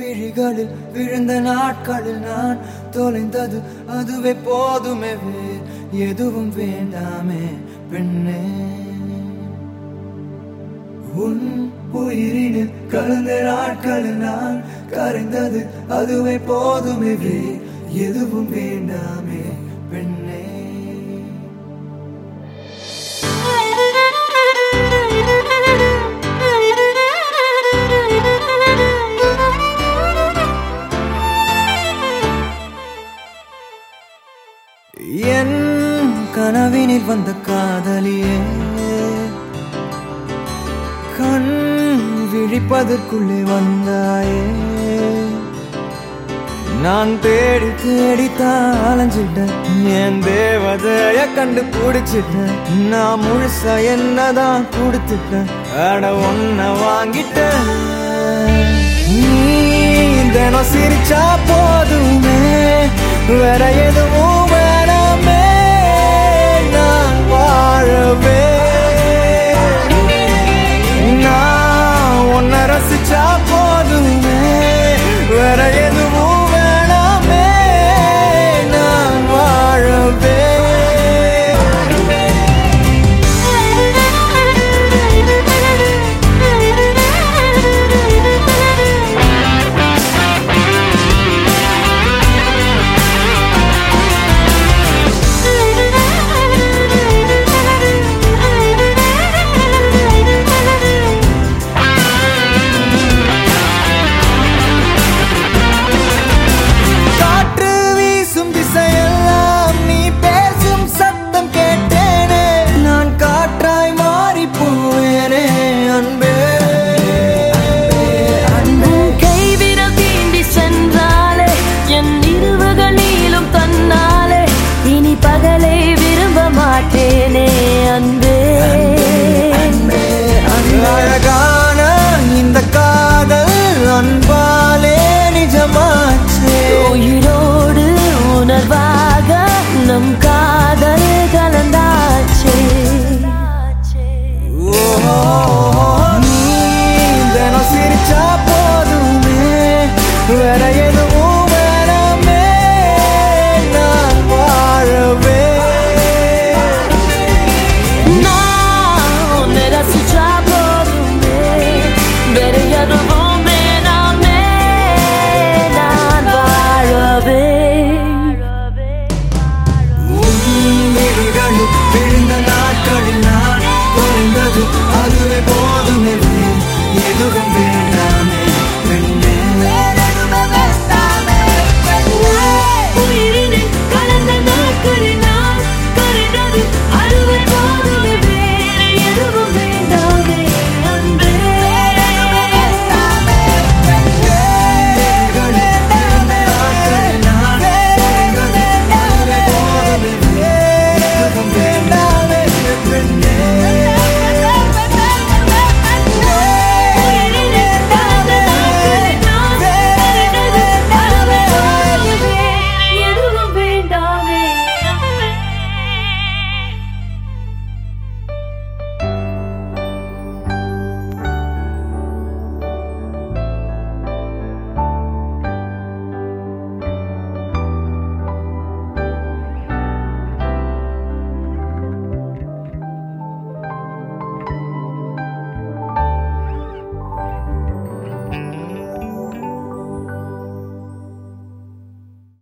விழிகளில் விழுந்த நாட்களில் நான் தொலைந்தது அதுவே போதுமே. வேறு எதுவும் வேண்டாமே பெண்ணே. உன் உயிரினில் கலந்த நாட்களில் நான் கரைந்தது அதுவே போதுமே. வேறு எதுவும் வேண்டாமே. கனவினில் வந்த காதலியே. கண் விழிப்பதற்குள்ளே வந்தாயே. நான் தேடி தேடி அலைஞ்சிட்டேன் என் தேவதைய கண்டு பிடிச்சிட்டேன் நான் முழுசா என்னதான் கொடுத்துட்டேன் அட ஒன்ன வாங்கிட்டேன் நீ தினம் சிரிச்சா போதுமே வேற எதுவும்